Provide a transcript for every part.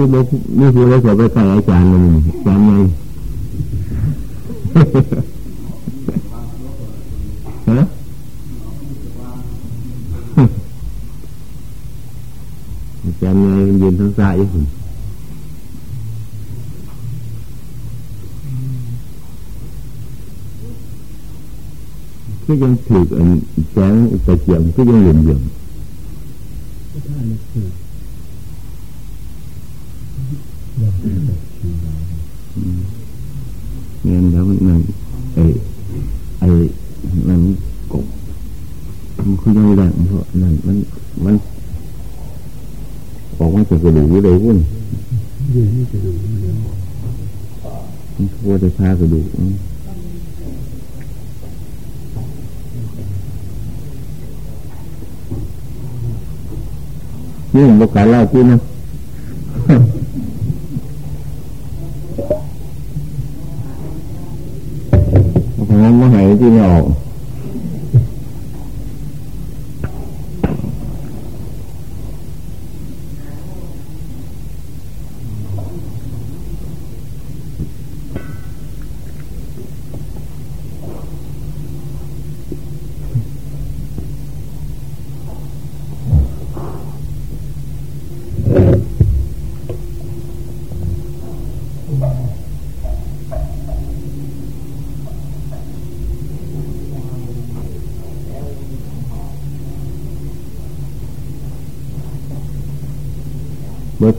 คือไม่ไม่คือเลยจะไปใส่อาจารย์มันอาจารย์ไงฮะอาจารย์ไงยืนทั้งสายอยู่ก็ยังถืออันแสงตะเกียงก็ยังเหลี่ยมเหลี่ยมเงแล้วมันไอ้ไอมันกบมันคือยังแรงเพราะนั่นมันมันบอกว่าจะกระดูกเลยวุ่นเยอนี่กระดูกมันทั่วจะพากระดูกนี่ผมบอกการเล่าที่นะ เพราะงั้นมาหายที่ไม่ออ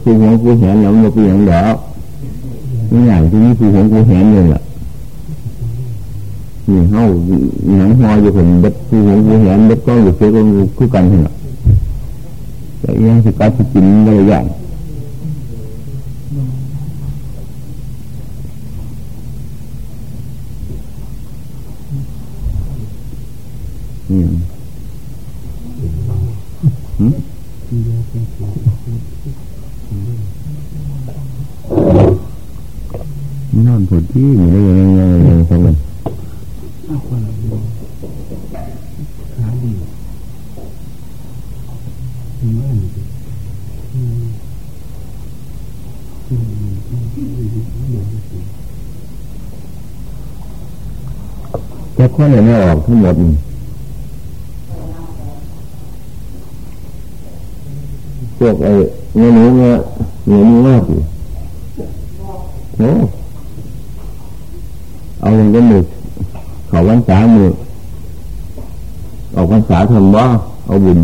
ผู้หงผู้เห็นแล้วมันเป็นอย่างเดียวไม่อย่างที่นี่ผู้หงผู้เห็นเลยล่ะนี่เฮาหนังหออยู่คนบทผู้หงผู้เห็นบทก็อยู่เพื่อนคู่กันเหรอแต่ยังสิการสิกินอะไรอย่างน แต่คนเลยไม่ออกทั้งหมดพวกไอ้เนื้อเนื้อเนื้อมากอยู่โอ้เอาอย่างนี้มือเขาวันษามือออกวันษาทำว่าเอาบุญ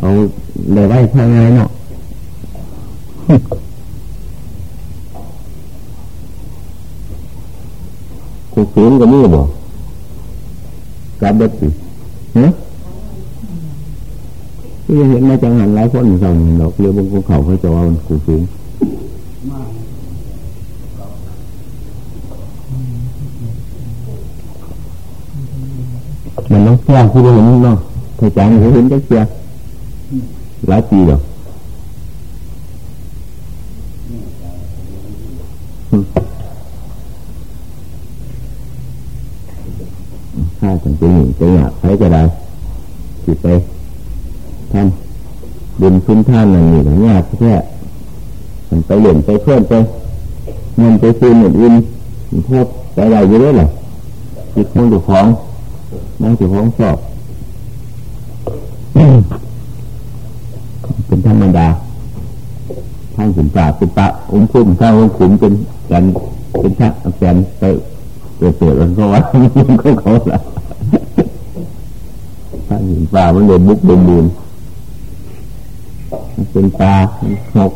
เอาเลยไว้ทางไงเนาะ คุกคืนก็มีบ่กับเด็กสิฮะที่เห็นมาจังหันหลายคนส่งดอกเรือบนภูเขาเขาจะว่ามันขู่สูงมันต้องแก้ที่เราเห็นเนาะถ้าจางเห็นได้เสียหลายปีแล้วถ้าฉันเป็นหนึ่งเป็นอยากใช้ก็ได้สิไปทำบุญคุณท่านนั่นนี่หยากแค่มันไปเหลี่ยมไปเพื่อนไปเงินไปซื้อเหมือนอื่นพวกไปอะไรเยอะเลยจิตของถูกของนั่งถูกของสอบเป็นธรรมดาท่างขุนป่าเป็นปะอุ้มคุ้มทางอุ้มขุมเป็นกันเป็นชักแกนไปเปิดเปิดมันก็ว่ามันก็เขาละ ทางขุนป่ามันเลยบุกเดินบุญเป็นตาหก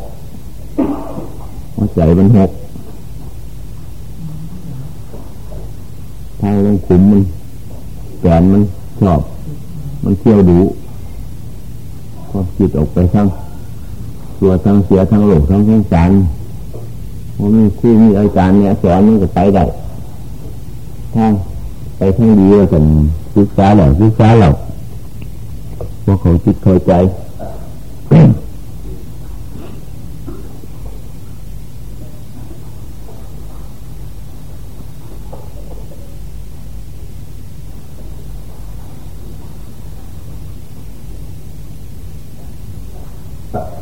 หัวใจมันหกทางลงขุมมันแกนมันชอบ มันเที่ยวดูความคิดออกไปทั้งตัวทั้งเสียทั้งโลกทั้งทั้งสารว่ามีคู่มีอาจารย์เนี่ยสอนมันก็ไปได้ทางไปทั้งดีแล้วกันศึกษาหล่อศึกษาหล่อ ว่าเขาจิตเขาใจ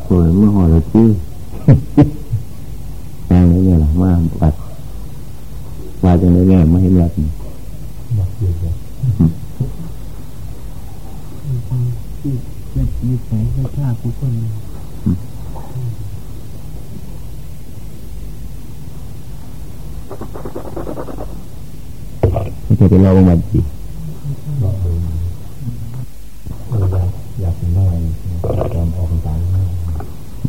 ส่วนเมื่อหอเราชื่อแรงนี่เนี่ยหรอมาปัดว่าจะได้แง่ไม่ให้แบบนี้จะมีแส งให้ข้าผู้คนจะเป็นเราบัดจีอยากเป็นได้ตอนออกพรรษา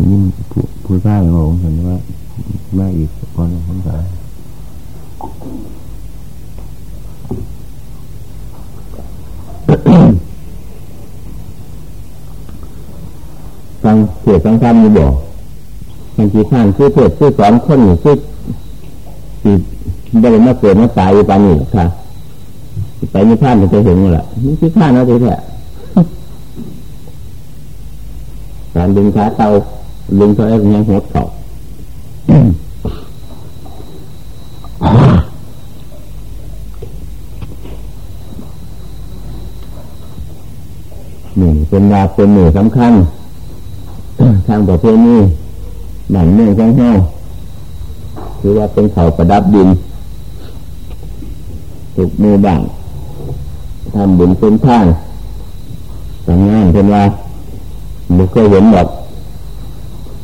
นี่ผู้ผู้ชายบอกผมเห็นว่ามาอีกก่อนพรรษาฟั งเสียงคำมีบอกบางทีข้างคือเถิดคือสอนคนอยู่คือสิได้มาเกิดมาตายอยู่ปานนี้ค่ะไปมีท่านจะเห็นหมดละนี่คือท่านเอาแท้การดึงขาเตาดึงเขาเองยังหัวเข่าหนึ่งเป็นวาเป็นหนึ่งสำคัญางประเพณีหนังเนื่องข้างห้าคือว่าเป็นเขาประดับดินถูกมือบ้างทำบุญเป็นท่านสังานเป็นว่าบุเคยเห็นหมด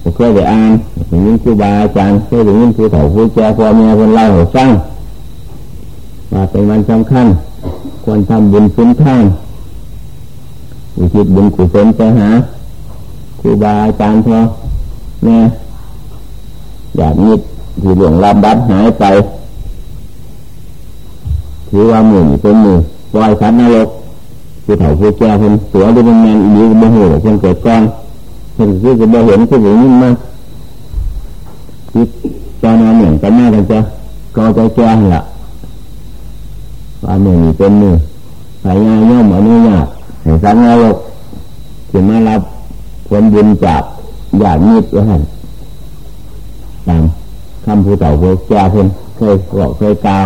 บุเคยได้อ่านอย่างนี้ครูบาอาจารย์เคยได้ยินครูเฒ่าครูแก่พ่อแม่คนเล่าให้ฟังว่าเป็นวันสำคัญควรทำบุญเป็นท่านอุทิศบุญกุศลไปหา ครูบาอาจารย์พ่อแม่ยอยากมีที่หลวงลำบัดหายไปถือว่าหมื่นเป็นหมื่นปล่อยสัตว์นรกคือเถ่าคือแก่คนตัวเป็นแมนอีกบ่หูคนเกิดก่อนคนคือจะบ่เห็นคือเห็นนิ่งมากคิดจานาเหมือนกันหน้ากันจะก็ใจแก่ละว่าหมื่นเป็นหมื่นใส่งานย่อมอนุญาตให้สัตว์นรกถึงมารับ ผลบุญจากญาติมิตรว่าหันตามคำผู้เต่าผู้แก่คนเคยบอกเคยกล่าว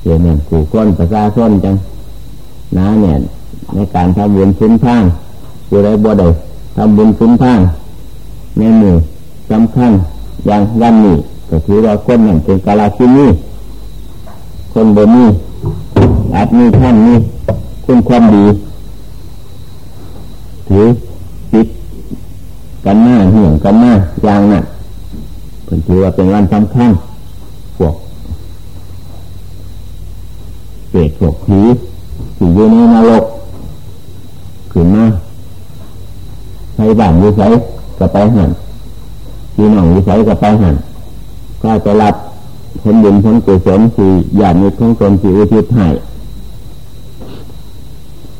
เกี่ยวกับผู้นประชาชนจังน้าเนี่ยในการทำบุญซุ้นทางอยู่ในบ่ได้ทำบุญซุ้นทางในมือสำคัญอย่างยันนี่ก็ถือว่าคนนั่นเป็นกาลาคินีคนบนนี้อาจมีท่านนี้คุณความดีถือ จิตกันหน้าเหี่ยงกันหน้าอย่างนั้นเป็นถือว่าเป็นวันสำคัญพวกเกศพวกผีที่อยู่ในนรกขึ้นมาใช้บ้านวิสัยก็ไปหันพี่น้องวิสัยก็ไปหันก็จะรับผลบุญผลกุศลสี่อย่างนี้ทั้งตนสี่อุทิศให้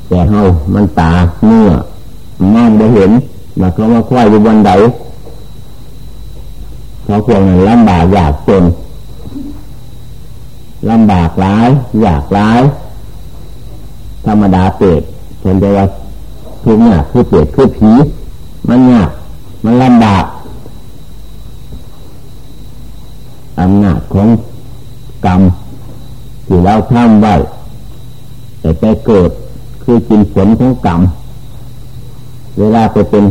แต่เฮามันตาเนื้อ มองไม่เห็นมาเขาว่าควายอยู่บนไดเขาควรลำบากอยากจนลำบากร้าย อยากร้าย ธรรมดาเปรตคนจะว่าทุกเนี่ยคือเปรตคือผี มันยากมันลำบากอำนาจของกรรมที่เราทำไว้แต่ไปเกิดคือกินผลของกรรม เวลาไปเป็น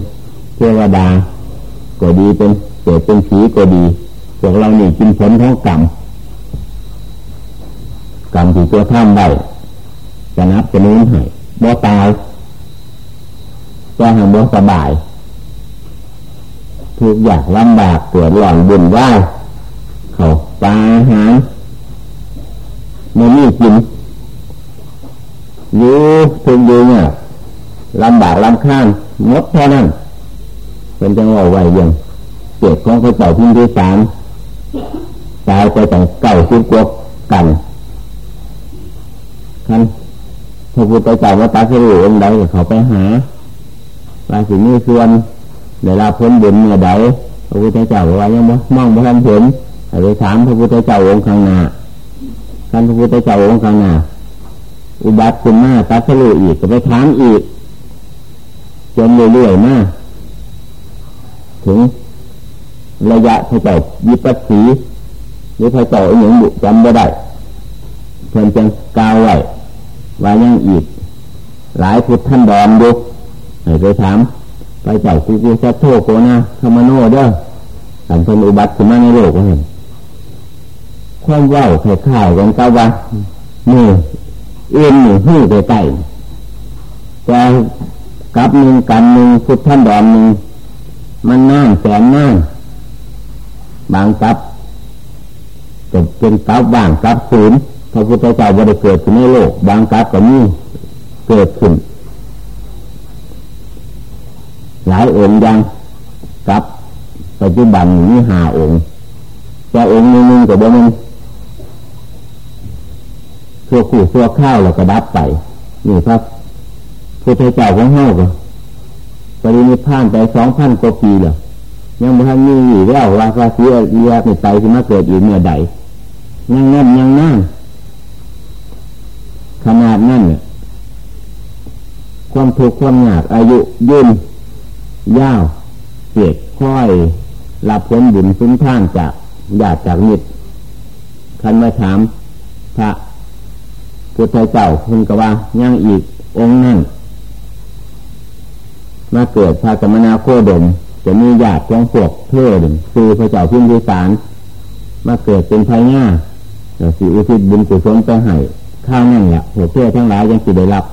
เทวดา ก็ดีเป็นเกิดเป็นผีก็ดีพวกเรานี่กินผลของกรรมกรรมที่ตัวทำไว้จะนับจะนู้นให้บ่ตายจะให้บ่สบายทุกอย่างลำบากปวดหล่อนบุญว่าเขาปลาอาหารไม่มีกินอยู่ทุกอยู่เนี่ยลำบากลำข้าม มดแค่นั้นเป็นจังหวะไหวยังเจ็บของเขาเจ้าพิมพ์ที่สามตายไปแต่เก่าสิบกว่ากันคันพระพุทธเจ้าว่าตาสรู้องค์ใดเขาไปหาราศีนี้ส่วนเดี๋ยวเราพ้นบุญเมื่อใดพระพุทธเจ้าว่ายังมองบ่ทันเห็นไปถามพระพุทธเจ้าองค์ข้างหน้าท่านพระพุทธเจ้าองค์ข้างหน้าอุบัติขึ้นมาตาสรู้อีกก็ไปถามอีก จนเรื่อยๆมาถึงระยะพระเจ้ายิปัสสีหรือพระเจ้าอย่งบุจำไม่ได้เพิ่นจังกาวไว้ว่ายังอีก หลายพุทธท่านดอนดูให้ไปถามไปไปเจ้ากูกูจะโทโกนะธรรมโนเด้อสันเป็นอุบัติขึ้นมาในโลกเห็นความเล่าข่ายๆกันกับว่ามือเอ็นหนึ่งหู้ไปใต้แต่ กับหนึ่งกันหนึ่งพุทธันดอนหนึ่งมันน่าแสนน่าบางกับจะเป็นกับบ้างกับศูนย์พระพุทธเจ้าบริเกิดขึ้นในโลก บางกับก็มีเกิดขึ้น หลายองค์ยังกับปัจจุบันมีหาองค์แต่องค์หนึ่งก็บ่มันตัวขู่ตัวข้าวเราก็ดับไปนี่ครับ พุทธเจ้าของเฮาก็ปรินิพานไปสองพันกว่าปีแล้วยังบ่ทันมีอยู่แล้วว่าพระศรีอริยะในใจที่มาเกิดอยู่เมื่อใดยังนั่นยังนั่นขนาดนั่นเนี่ยความทุกข์ความยากอายุยืนยาวเสียดค่อยรับผลบุญสุนท่านจากญาติจากมิตรคันมาถามพระพุทธเจ้าคุณก็ว่ายังอีกองค์นั่น มาเกิดพระกรรมนาโคดม จะมีญาติของพวกเพื่อนคือพระเจ้าพิมพิสาร มาเกิดเป็นพญาเดี๋ยวสิอุทิศบุญกุศลไปให้ข้าวนั่นแหละหัวเพื่อทั้งหลายยังสิได้รับ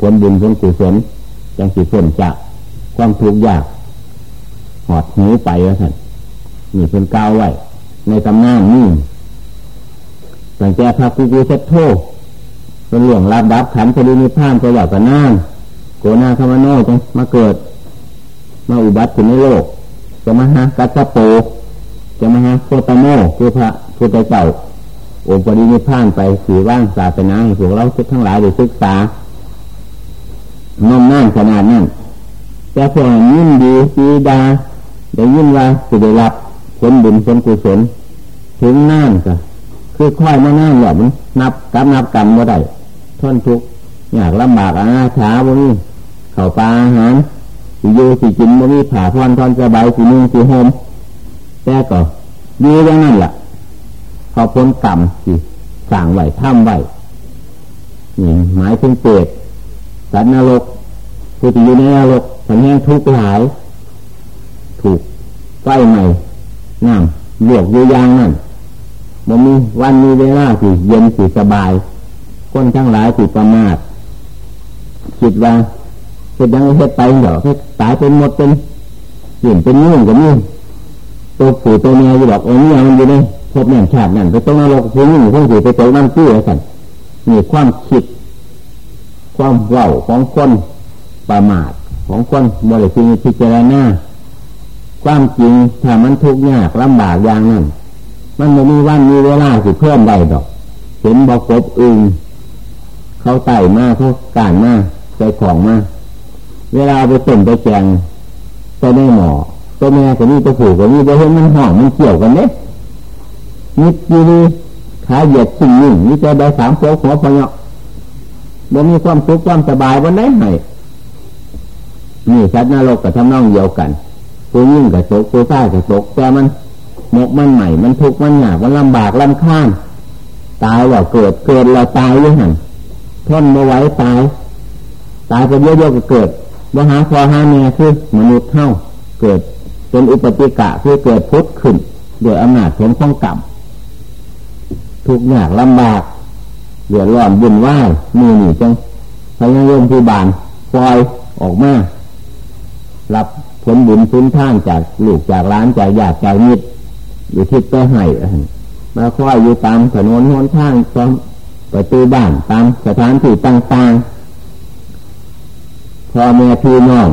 ผลบุญผลกุศลยังสิพ้นจากความทุกข์ยาก หอดหูไปแล้วท่านนี่เป็นก้าวไว้ในตำนานนี่สังแกพระกุกุเซตโทเป็นหลวงรับดับขันพอดีนิพพานไปว่ากันนาน กนาคามโนจังมาเกิด มาอุบัติขึ้นในโลกจะมาหากัสโปจะมาหาโคตโมคือพระพุทธเจ้าโอปรินิพานไปสีว่างศาสนาให้พวกเราทุกทั้งหลายได้ศึกษาน้อมนั่นขนาดนั้นแต่พวกยินดีปีดาได้ยินว่าสิได้รับผลบุญผลกุศลถึงนั่นก็คือค่อยมานั่นแบบนับกับนับกรรมว่าได้ทนทุกอยากลำบากอาชาบ่มี เข่าปลาอาหารสิอยู่สิกินบ่มีผ่าพรทอนสบายสินุ่งสิโฮมแต่ก็ดีอย่างนั้นแหละพอพ้นกรรมสิสั่งไหวท่ำไหวนี่หมายถึงเปรตสัตว์นรกผู้ที่อยู่ในนรกสันแห้งทุกข์หลาย ถูกไฟใหม่น้ำลวกอยู่ยางนั่นมันมีวันมีเวลาสิเย็นสิสบาย คนทั้งหลายสิประมาทคิดว่า เฮ็ดยังเฮ็ดไปเหรอเฮ็ดตายเป็นหมดเป็นเห็นเป็นนุ่งกับนุ่งตัวผู้ตัวเมียอยู่บอกโอ้ยมันอยู่ในพบแม่นชาตินั่นไปตรงนรกผู้หญิงผู้หญิงไปตรงน้ำตื้อสันนี่ความคิด ความเล่าของคนประมาทของคนบริสุทธิ์พิจารณาความจริงถ้ามันทุกข์ยากลำบากอย่างนั้น มันไม่มีวันมีเวลาสิเพิ่มได้ดอก เห็นบอกกบอึงเขาไต่มาเขาการมาใจของมา เวลาไปต้มไปแกงไปในหมอตัวแม่กับนี่ตัวผู้กับนี่ไปเห็นมันห่อมันเกี่ยวกันเนี่ยนิดดีขาเหยียดสิ่งหนึ่งนี่จะได้สามโซ่หัวพอยบ่มีความสุขความสบายวันไหนให้นี่สัตว์นรกกับทำนองเดียวกันผู้ยิ่งกับโศกผู้ใต้กับโศกแต่มันมกมันใหม่มันทุกข์มันหนักมันลำบากลำข้านตายแล้วเกิดเกิดแล้วตายยังไงทนมาไว้ตาย ตายไปเยอะๆก็เกิด ว่าหาพอหาเมียคือมนุษย์เท่าเกิดเป็นอุปติกะคือเกิดพุทธขึ้นโดยอำนาจผลของกรรมทุกข์ยากลำบากเดือดร้อนบุญว่ายมือหนีจังพยายามที่บานปล่อยออกมารับผลบุญพุนท่านจากลูกจากร้านจากญาติจากมิตรอยู่ที่ตัวให้มาคอยอยู่ตามถนนหนทางตามประตูบ้านตามสถานที่ต่างๆ พอแม่พี่น้อง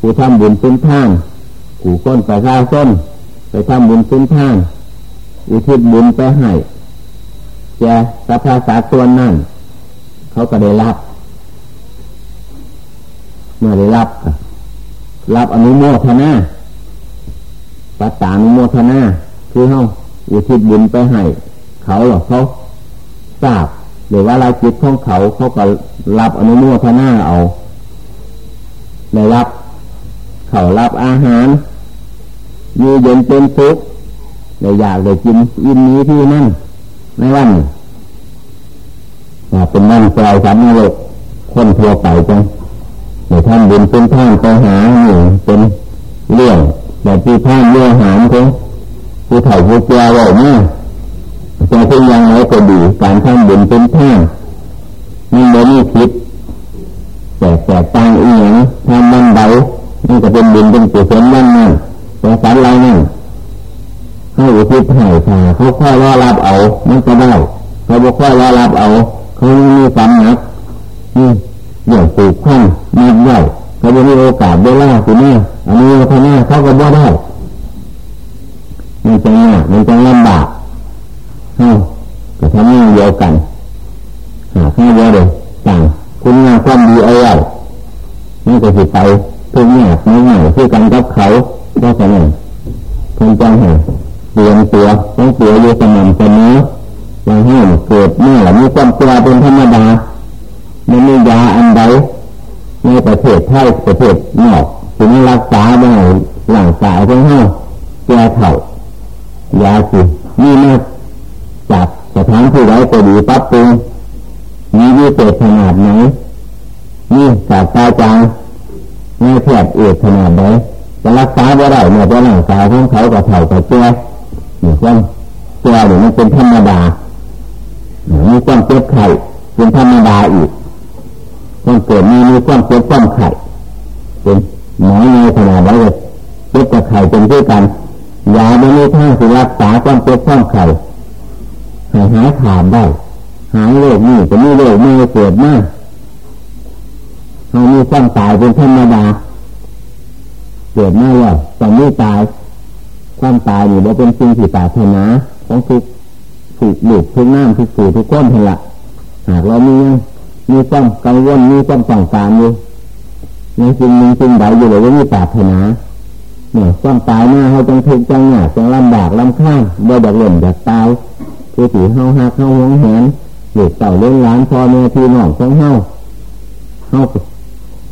ผู้ทำบุญพุนท่านผู้คนไปข้าส้นไปทำบุญพุนท่านอุทิศบุญไปให้แกสัพพาสาตัวนั่นเขาก็ได้รับ เมื่อได้รับ รับอนุโมทนาปัตตานุโมทนาคือเขาอุทิศบุญไปให้เขาหรอกเขาทราบหรือว่าลายจิตของเขาเขาก็รับอนุโมทนาเอา ได้รับเขารับอาหารมีเย็นเป็นทุกข์ได้อยากได้กินอินนี้ที่นั่นในวันเป็นนั่งปลายสามโลกคนทั่วไปจังในท่านบุญเป็นท่านไปหาหนึ่งเป็นเรื่องแต่ที่ท่านเยื่อหามของผู้ถ่าผู้แก่บอกเนี่ยจะเพียงยังไงก็ดีการท่านบุญเป็นท่านมันไม่มีคิด แต่แต่ต่างอีหยังทำมันเบามันก็เป็นบุญเป็นกุศลนั่นนั่นแต่สันไรนั่นให้อุทิศให้่าเขาค่อยรอรับเอามันก็ได้เขาบอกค่อยรอรับเอาเขามีสำนักนี่อย่างปลูกข้างมีใหญ่เขาจะมีโอกาสได้ล่าสิเนี่ยอันนี้พน่าเขาก็บ่ได้มันจะยากมันจะลำบากเฮ้าก็ทำงานเดียวกัน จะรักษาได้เนี่ยจะร่างกายของเขากับเถ่ากับแก่เนี่ยความแก่เนี่ยมันเป็นธรรมดามีความเจ็บไข้เป็นธรรมดาอีกความเกิดมีมีความเจ็บความไข้เป็นหมอในขนาดไหนเลยเจ็บกับไข้เป็นด้วยกันยาไม่มีทางสิรักษาความเจ็บความไข้ให้หายขาดได้หายโรคนี่จะมีโรคไม่เกิดมากเรามีความตายเป็นธรรมดา เกิดมาว่าตอนนี้ตาย ความตายอยู่เราเป็นสิ่งที่ตาถนาของทุกถูกหลุดทุกน้ำทุกสู่ทุกก้นเห็นละหากเรามียังมีความกังวลมีความต้องการอยู่ในสิ่งหนึ่งสิ่งใดอยู่เลยว่ามีตาถนาเนี่ยความตายหน้าเขาจงทุกข์จังหนาจังลำบากลำข้างโดยแบบหล่นแบบตายคือถือเฮาหักเฮาหวงแหนหลุดเต่าเลี้ยงล้านพ่อแม่พี่น้องของเฮาเฮา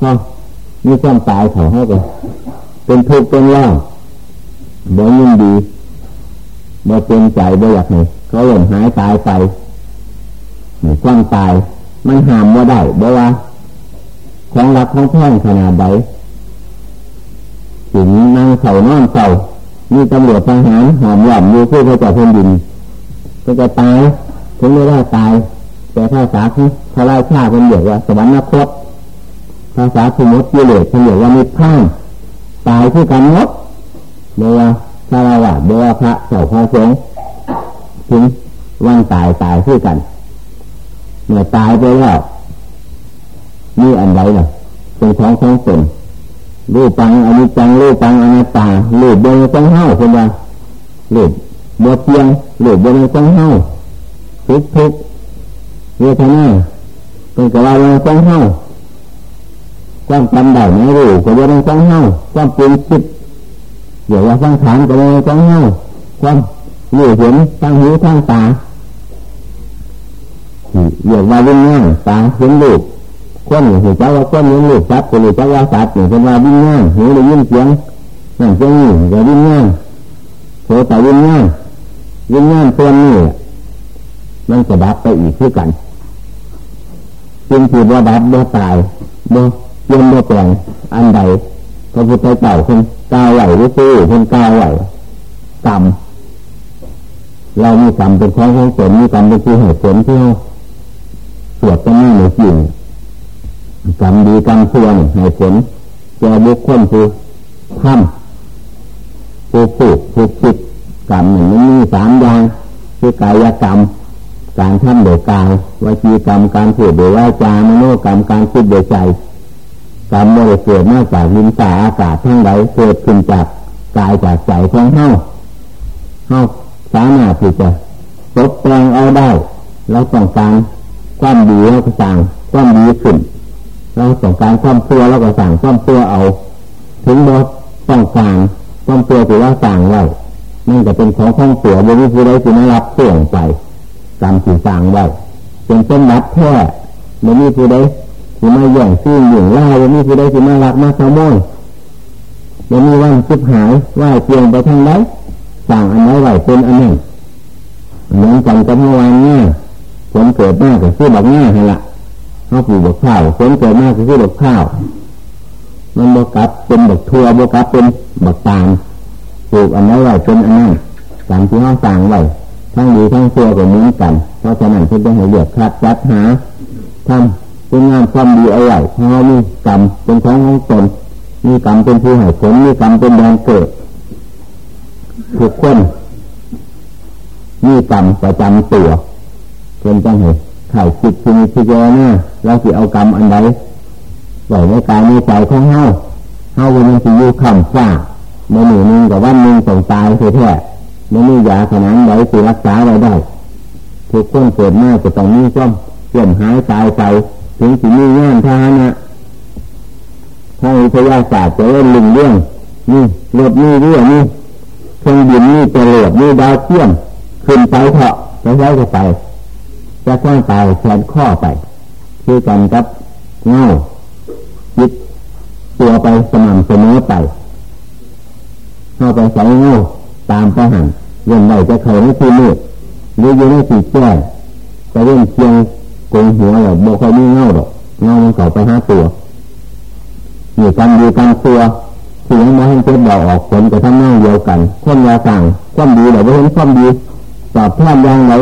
เฮามีความตายเขาเฮากัน เป็นทุกข์เป็นร่างบ่ยินดีบ่เป็นใจบ่อยากให้เขาหล่นหายตายไปความตายมันห้ามว่าได้บ่ว่าของรักของแท่งขนาดใดถึงนั่งเข่านอนเข่ามีตำรวจทหารหอมหย่อมอยู่เพื่อพระเจ้าแผ่นดินก็จะตายถึงไม่ได้ตาย แต่ภาษาของพระราชาเป็นเรียกว่า สวรรคตภาษาสมุติเลสเป็นเรียกว่ามิพาน ตายที่กันงดเดียวพระราวะเดียวพระเจ้าพระสงฆ์ถึงวันตายตายที่กัน เมื่อตายไปแล้วนี่อันใดล่ะเป็นของของตนรูปปังอนิจจังรูปปังอนัตตารูปเดินต้องเห่าคนว่ารูปบัวเทียงรูปเดินต้องเห่าทุกทุกเวทนาเป็นกระว่าเดินต้องเห่า ความจำได้ไม่รู้ก็เดินต้องเห่าความปรุงคิดเดี๋ยวว่าสังขารก็เดินต้องเห่าความรู้เห็นทั้งหูทั้งตาเดี๋ยวว่าวิญญาณตาเห็นรูปคนเห็นเจ้าว่าคนเลี้ยงลูกสัตว์หรือเจ้าว่าสัตว์เนี่ยเป็นว่าวิญญาณหูได้ยินเสียงนั่นเสียงนี่ก็วิญญาณโสตวิญญาณวิญญาณตัวนี้มันจะดับไปอีกคือกันจึงถือว่าดับว่าตายว่าเยี่ยมว่าแปลงอันใดพระพุทธเจ้าคนกาวไหวหรือซื้อคนกาวไหวกรรมเรามีกรรมเป็นของของตนมีกรรมเป็นที่เหตุผลที่เราสวดกันนี่หรือจริงกรรมดีกรรมชั่วให้ผลแก่บุคคลผู้ทำผู้พูดผู้คิดกรรมหนึ่งมีสามอย่างคือกายกรรมการทำโดยกายวจีกรรมการพูดโดยวาจามโนกรรมการคิดโดยใจ กรรมไม่ได้เกิดมาจากดินสาอากาศทั้งใดเกิดขึ้นจากกายจากใจของเฮาเฮาสามารถที่จะตกแต่งเอาได้เราต้องการความดีเราก็สั่งความดีขึ้นเราต้องการความตัวเราก็สั่งความตัวเอา ถึงบอต้องสั่งความตัวถือว่าสั่งไว้นั่นจะเป็นของของตัวบริสุทธิ์ได้ที่ไม่รับเสี่ยงไปกรรมที่สั่งไว้เป็นต้นนัดแท้ไม่มีผู้ใด ที่มาแย่งซีนหย่งล่าไม่มีผู้ใดที่มาลักมาขโมยไม่มีวันชิบหายว่าเพียงไปทางไหนสั่งอันไหนไหวเป็นอันหนึ่งเหมือนกันกับเมื่อวานเนี้ผลเกิดมากกับซื้อบักง่ายให้ละเขาปลูกบักข้าวผลเกิดมากกับซื้อบักข้าวมันบกัดเป็นบักทัวบกัดเป็นบักตาลปลูกอันนั้นไหวเป็นอันนั้นกามที่ห้องสร้างไหวทั้งดีทั้งตัวก็เหมือนกันเพราะฉะนั้นเพื่อให้เลือกคัดจัดหาทำ เป็นงานความดีเอาไว้เพราะมีกรรมเป็นของของตนมีกรรมเป็นผู้ให้ผลมีกรรมเป็นแดนเกิดทุกคนมีกรรมประจำตัวเป็นจังเหตุข่าจิตคือมีพิจารณาเราสิเอากรรมอันใดไหวในกายในใจของเฮาเฮาวันนี้สิอยู่คำฟ้าในหนึ่งหนึ่งกับวันหนึ่งต้องตายแท้ๆไม่มียาขนาดใดสิรักษาไว้ได้ทุกคนเกิดมาจะต้องมีซ่อมเกี่ยมหายตายไป ถึงสิมีงานทานะทางวิทยาศาสตร์จะเล่นลิงเรื่องนี่รถนี่เรื่องนี่เครื่องบินนี่จะเหลือบนี่ดาวเทียมขึ้นไปเถอะไปใช้ก็ไปจะข้างตายแขนข้อไปคือกันกับเงาจิตตัวไปสม่ำเสมอไปเข้าไปใส่เงาตามประหันเรื่องใดจะเคยไม่ทีมืดหรือยังไม่สีแก้จะเล่นเพียง กงหัวหรอกโบคอยมีเงาหรอกเงามันเก่าไปห้าตัวอยู่กันอยู่กันตัวที่ยังมาให้เจ็บดอกออกผลจะทำหน้าเดียวกันคนยาสั่งความดีหรือว่เห็นความดีตอบแทนยังไหน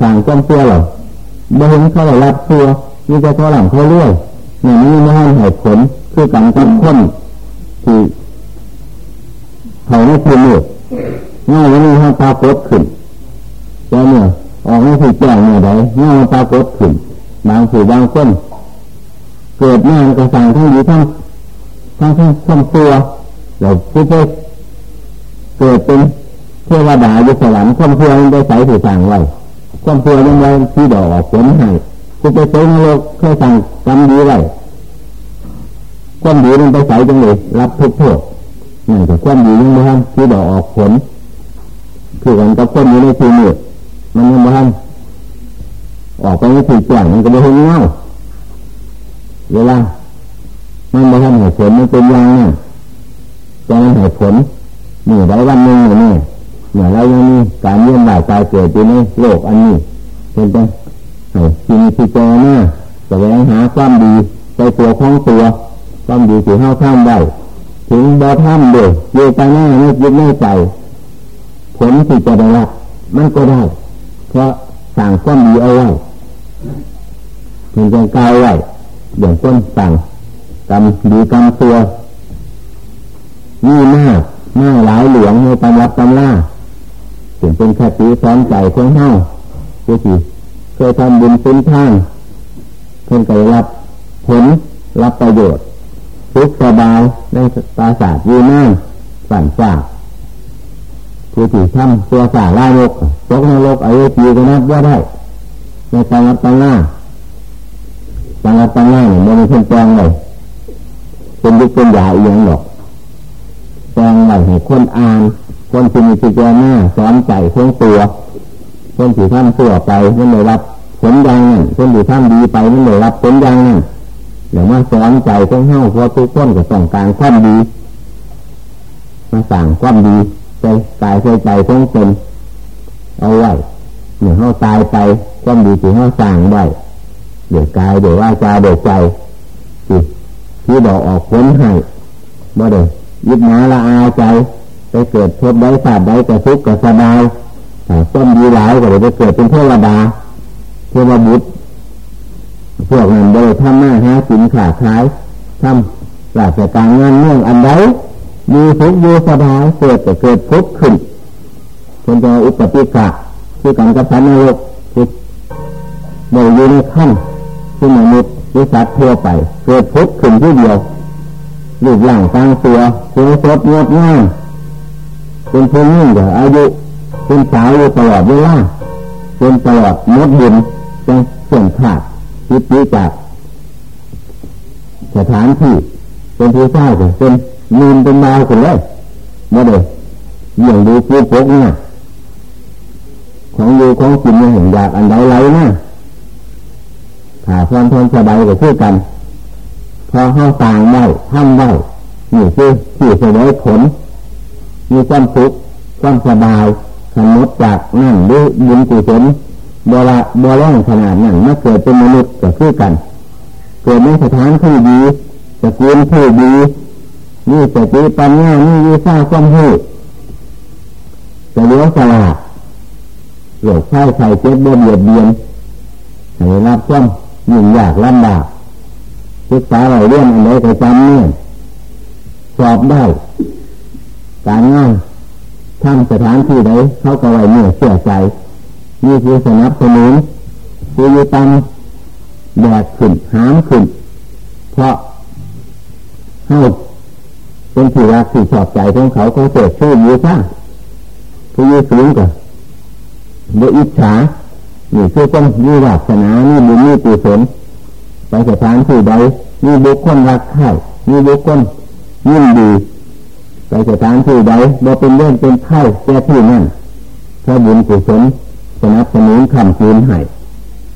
สั่งความเชื่อหรอบ่เห็นเขาได้รับตัวมีแต่เขาหลังเขาเรื่อยอย่างนี้ไม่ให้เหตุผลคือการกับคนที่เขาไม่เคยเลือกง่ายนี้ให้ตากดขึ้นแต่เนี่ยออกไม่ถูกแจ้งเนี่ยได้ง่ายตากดขึ้น บางสื่อบางคนเกิดมากระสังทั้งดีทั้งทั้งทั้งทั้งตัวเราพูดไปเกิดเป็นเทวดาอยู่สวรรค์ความเพื่อได้ใส่ถือสั่งไว้ความเพื่อยังไงที่ดอกผลให้คุณไปเจอนรกเคยสั่งกรรมดีไว้ความดีมันไปใส่จังเลยรับทุกโทษนี่แต่ความดียังไม่ทำที่ดอกออกผลคือกันกับคนอยู่ในทีมืดมันยังไม่ทำ ออกไปไม่ถูกแจ้งมันก็ไม่เห็นเงาเวลามันไม่ทำให้ผลมันเป็นยังไงจะให้ผลนี่ได้วันหนึ่งเนี่เนี่ยเรายังมีการเยี่ยมบ่ายตายเกิดอยู่ในโลกอันนี้เป็นไปให้กินพิจารณาแสวงหาความดีในตัวของตัวความดีที่เข้าท่ามได้ถึงบ่ท่ามเดียวเยู่ไปหน้าไม่ยึดไม่ใจผลที่จะได้รับมันก็ได้ เพราะสั่งความดีเอาไว้ เป็นจังกายไหว้อย่างต้นสั่งกรรมดีกรรมตัวนี่มากหน้าหลายหลวงในตำรับตำล่าถึงเป็นคติสอนใจของเฮาผู้ที่เคยทำบุญเป็นท่านเพิ่นก็รับผลรับประโยชน์ทุกสบายในปราสาทยีน่าสั่นฟ้าผู้ที่ทำตัวสาล่ายกตกในโลกอายุปีก็นับว่าได้ ในตังรับตังหน้าตังรับตังหน้าเนี่ยมันเป็นแปลงเลยเป็นยุคเป็นยาอีกอย่างหรอกแปลงไว้ให้คนอ่าน คนที่มีจิตใจหน้าสอนใจเพ่งตัว คนที่ทำตัวไปนั่นเลยรับผลยังนั่นคนที่ทำดีไปนั่นเลยรับผลยังนั่นเดี๋ยวมาสอนใจเพ่งเฮ้าเพราะทุกคนก็ต้องการความดี มาสั่งความดีใจกายใจใจเพ่งเป็นเอาไว้ เมื่อเฮ้าตายไปความดีที่เฮ้าสั่งไว้เดี๋ยวกายเดี๋ยวว่าจาเดี๋ยวใจที่ที่บอกออกผลให้บ่เดี๋ยวยึดหนาละอาใจไปเกิดพบได้ศาสตร์ได้กระทุกกระสบายแต่ต้นดีหลายก็เลยไปเกิดเป็นเทวดาเทวบุตรพวกนั้นโดยทำหน้าหาสินขาขายทำราชการงานเมืองอันใดมีทุกข์อยู่สบายเกิดแต่เกิดพุกขึ้นเป็นตัวอุปติกะ คือการกระสันนรกคือโดยอยู่ในขั้นที่มนุษย์วิสัตทั่วไป เกิดพุกขึ้นที่เดียวรูปร่างตั้งตัวสวยสดงดงามเป็นผู้ยิ่งใหญ่อายุเป็นสาวอยู่ตลอดเวลาเป็นตลอดมดบุญเป็นเสื่อมขาดจิตวิจากสถานที่เป็นผู้เศร้าเป็นมีนเป็นดาวคนเลยมาเลยอย่างดูผู้พกเนี่ย ของอยู่ของกินอย่างอยากอันใดไรนะถ้าความทนสบายก็คือกันพอเข้าต่างได้ทำได้นี่คือที่เสวยผล มีความสุขความสบายสมมติจากนั่นด้วยบุญกุศลบละบล่องขนาดนั้นเมื่อเกิดเป็นมนุษย์ก็คือกัน เกิดในสถานที่ดีสกุลที่ดีนี่สติปัญญานี่วิชาความรู้จะเลี้ยวสลาด หลบใช้ใส่เจ็บเบียดเบียนให้รับความยิ่งยากลำบากศึกษาเราเรื่องอะไรก็จำเนี่ยสอบได้การงานทำสถานที่ไหนเขาก็ไว้เนื้อเชื่อใจมีผู้สนับสนุนผู้ยึดตังแบกขึ้นหามขึ้น เพราะให้เป็นที่รักที่ชอบใจของเขาเขาเกิดชื่อยูซ่าผู้ยืสูงกับโดยอิจฉานี่คือต้องมีวาสนานี่บุญนี่กุศลไปสถานที่ใดมีบุคคลรักใคร่มีบุคคลยิ่งดีไปสถานที่ใดบ่เป็นเรื่องเป็นไข่แก่ที่นั่นถ้าบุญกุศลสนับสนุนคำคืนให้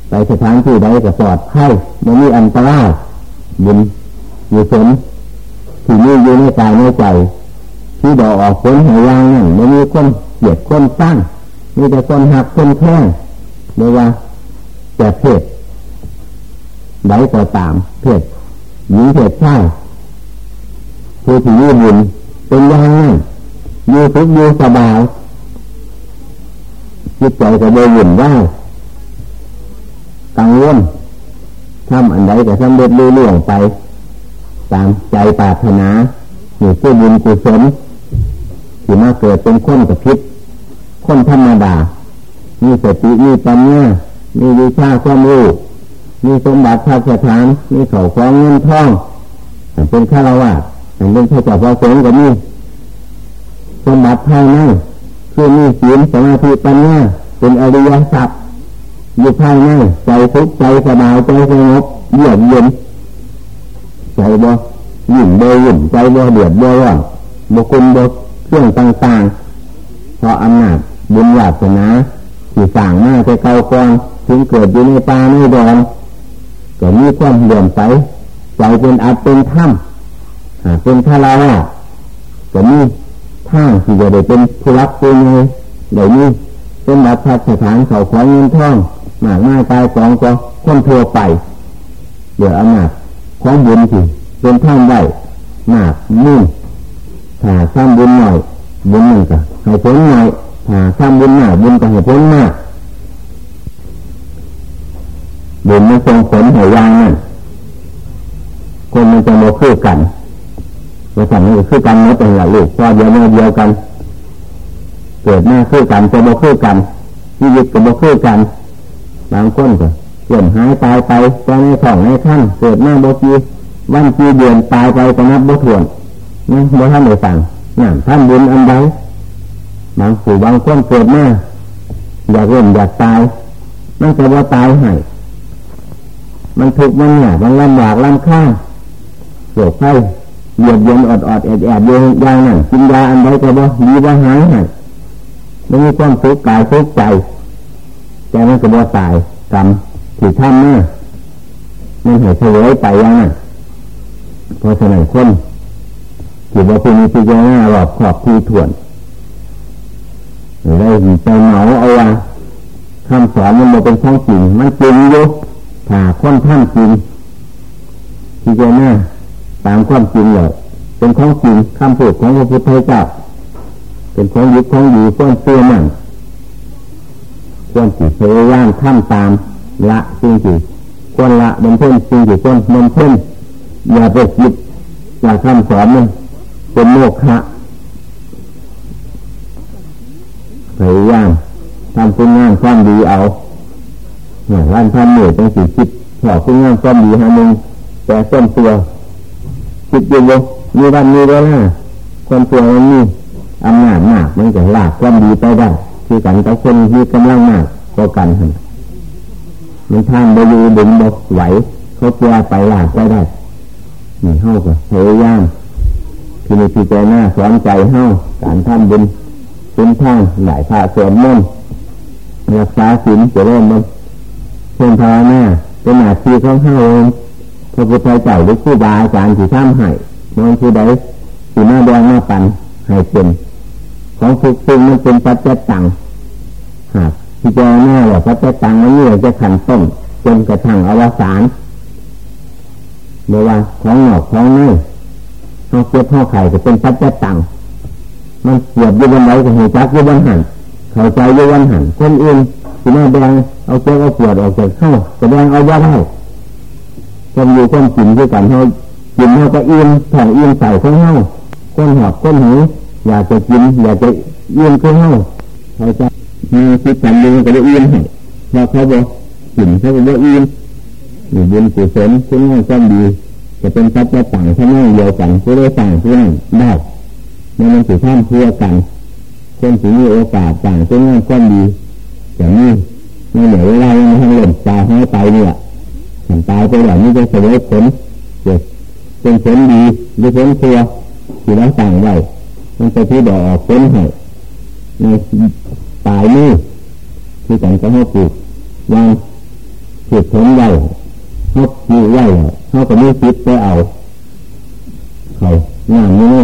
ไปสถานที่ใดก็ปลอดภัยไม่มีอันตรายบุญกุศลที่มีอยู่ในกายในใจ ที่ดอกออกผลห้ยางนั่นไม่มีคนเหยียดคนตั้ง มีแต่คนหักคนแข้งเรียว่าจะเพศใดก็ตามเพศหญิงเพศชายผู้ที่มีบุญเป็นอย่างนั้นอยู่ทุกอยู่สบายจิตใจก็ได้หุ่นได้กังวลทำอันใดก็สำเร็จเรื่อยๆไป ตามใจปรารถนาอยู่ที่บุญกุศลที่มาเกิดเป็นคนกับพิษ คนธรรมดา มีสติมีปัญญามีวิชาความรู้มีสมบัติภาสถาน มีเข่าของเงินทองเป็นข้าราวาสเป็นข้าเจ้าพระสงฆ์ก็มีสมบัติภายในคือมีศีลสมาธิปัญญาเป็นอริยสัจอยู่ภายในใจทุกใจสบายใจสงบเยือกเย็นใจบ่ยิ่งเบื่อยิ่งใจบ่เดือดเบื่อร้อนบุคุณบุเครื่องต่างๆเพราะอำนาจ บุญวาสนาที่สั่งมาจะเก่ากองถึงเกิดอยู่ในป่าในดอนก็มีความเหลื่อมใสใจเป็นอัตเป็นถ้ำเป็นทาราวาก็มีทางที่จะได้เป็นผู้รักผู้ใหญ่ได้มีเป็นบัตรสถานเขาของเงินทองหมากง่ายตายสองก็คนทั่วไปเดี๋ยวอำนาจของบุญที่เป็นท่านได้หมากมุ่งถ้าสร้างบุญหน่อยบุญหนึ่งก็ให้ผลหน่อย ถ้าบุญหนาบุญก็ให้ผลมากบุญมันส่งผลให้ยางนั่นคนมันจะโมคือกันเราสั่งมันคือกันไม่เป็นหลักลูกพอเดียวเดียวกัน เกิดหน้าคือกันจะโมคือกันชีวิตก็โมคือกัน บางคนก็เกิดหายตายไปตอนในท้องในท่านเกิดหน้าโบกีวันกีเดือนตายไปก็นับโบถ่วนนี่โบท่านไม่สั่งนั่นท่านบุญอันใด บางผู้บางคนเกิดหน้าอยากเล่นอยากตายมันจะว่าตายให้มันถูกมันเนี่ยมันลำบากลำข้างโศกไข้เหยียดเย็นอดอดแอดแอดเยอย่างนั้นกินยาอันใดก็บ่ดีว่าหายให้ไม่มีความสุขกายสุขใจแต่มันก็บ่ตายกรรมที่ทำเนี่ยมันเหตุเฉลยไปยังนั้นเพราะฉะนั้นคนที่ว่าเป็นพิจารณาหลอกขอบที่ถ่วน ได้ไปเหมาเอาว่าคำสอนมันมาเป็นข้องจริง มันจริงอยู่ถ้าคนท่านจริงพิจารณาตามความจริงเลยเป็นข้องจริงคำพูดของพระพุทธเจ้าเป็นของยึดของดีของเสื่อมั่นควรจิตพยายามทำตามละจริงจิควรละบนเพ่นจริงจิควรบนเพ่นอย่าไปคิดอย่าคำสอนมันเป็นโมฆะ พยายามทำคุณงานความดีเอาเนี่ยวันทำเหนื่อยต้องสิคิดขอคุณงานความดีหามึงแต่ส้นตัวคิดอยู่มีวันมีเวลาความตัวมันมีอำนาจมากมันจะลากความดีไปได้คือกันกับคนที่กำลังมากก็กันมันท่านไปอยู่ดึงบกไหวเขาแก่ไปลากไปได้นี่เฮาก็พยายามที่มีพิจารณาสอนใจเฮาการทำบุญ เป็นทางหลายพาสวดมนต์รักษาศีลเจริ่มมันเพื่อภาวนาเป็นหน้าที่ของเฮาเองพระพุทธเจ้าหรือครูบาอาจารย์ที่ทำให้มองผู้ใดสีหน้าแดงหน้าปันให้เป็นของทุกสิ่งมันเป็นปัจจัยตังหากพิจารณาว่าปัจจัยตังนี้จะขันต้นจนกระทั่งอวสานเมื่อว่าของหนอกของนี่เขาเก็บห่อไข่จะเป็นปัจจัยตัง มันเสียบอยู่บนไหนก็เหัวจักอยู่บนหันเข้าใจอยู่บนหันคนอื่นที่มาแดงเอาเก็บเอาปวดออกจากเข้าแสดงเอายาได้คนอยู่คนกินด้วยกันเขากินเขาก็อิ่มถ่องอิ่มใส่ของเขาคนหอบคนหูอยากจะกินอยากจะอิ่มของเขาเขาจะมีคิดสันดึงก็ได้อิ่มให้พอเขาบอกกินเขาก็ได้อิ่มอยู่บนกุศลคุณงามความดีจะเป็นสัจจะต่างที่นั่งเดียวกันก็ได้ต่างที่นั่งได้ ในมันถือท่ามเพื่อกันคนที่มีโอกาสต่างที่งามความดีอย่างนี้ในเหนื่อเวลาในทางหล่นตายให้ไปเนี่ยฉันตายไปแบบนี้จะเสวยผลเกิดเป็นผลดีหรือผลตัวที่เราต่างไว้มันจะที่ดอกผลให้ในตายนี่ที่กันก็ให้ปลูกวางเกิดผลไว้เขาปลูกไว้เขาก็ไม่คิดไปเอาเขางานนี้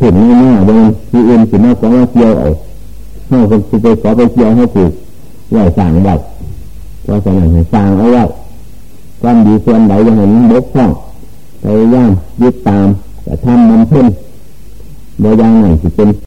ถึงนี่เนี่ยบางทีอื่นถึงมากกว่าเกี่ยวเอาเขาคนที่ไปขอไปเกี่ยวให้ถูกไว้สั่งแบบเพราะฉะนั้นให้สั่งเอาไว้ความดีส่วนไหนยังเห็นบกพร่องพยายามยึดตามแต่ทำมันเพิ่มโดยยังไงที่เป็น